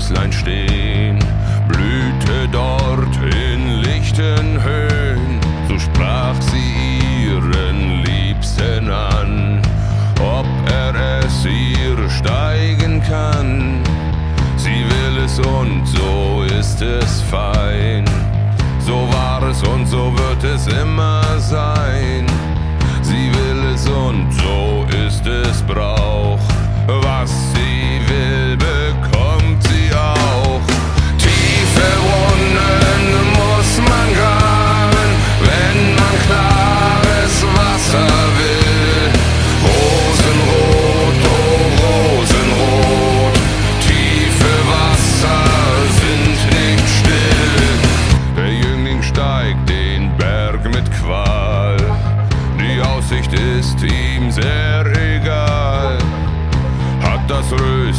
Höslein stehen, blühte dort in lichten Höhen, so sprach sie ihren Liebsten an, ob er es ihr steigen kann. Sie will es und so ist es fein, so war es und so wird es immer sein. Sie will es und so ist es braun.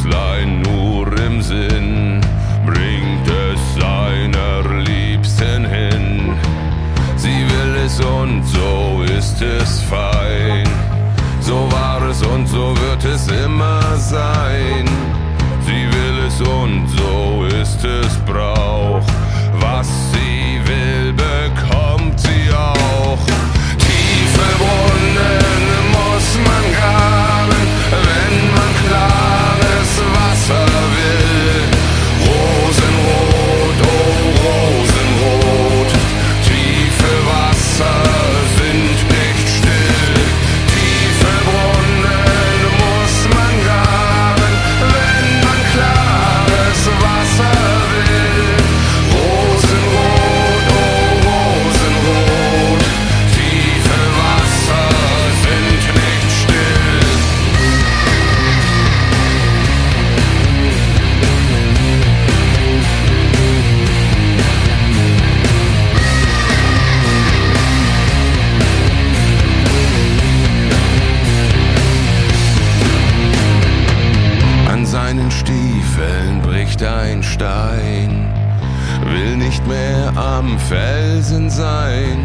Das Röslein nur im Sinn, bringt es seiner Liebsten hin. Sie will es und so ist es fein. So war es und so wird es immer Bricht ein Stein, will nicht mehr am Felsen sein.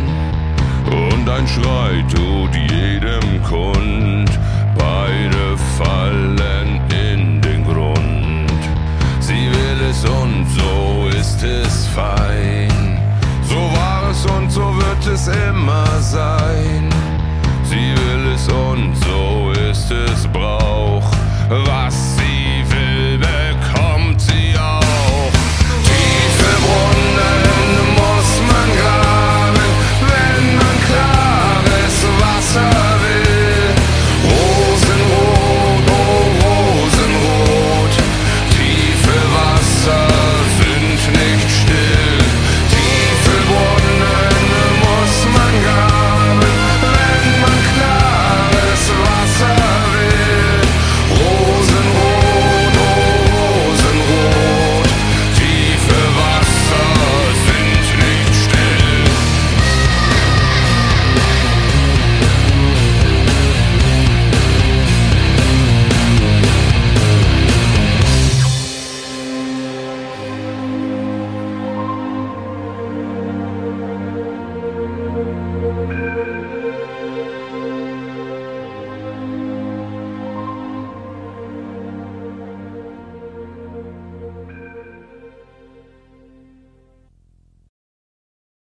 Und ein Schrei tut jedem kund, beide fallen in den Grund. Sie will es und so ist es fein. So war es und so wird es immer sein. Sie will es und so ist es Brauch.